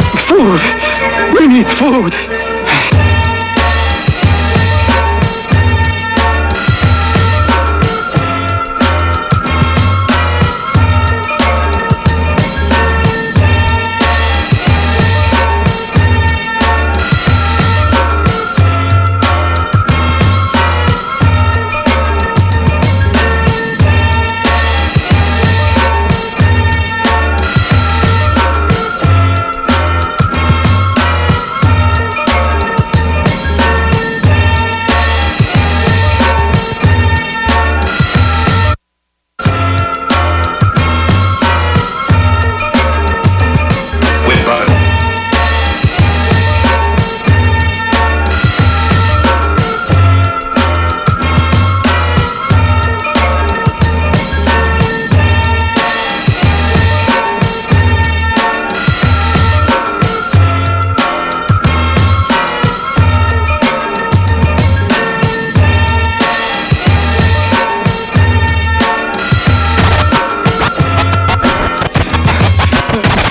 food. We need food.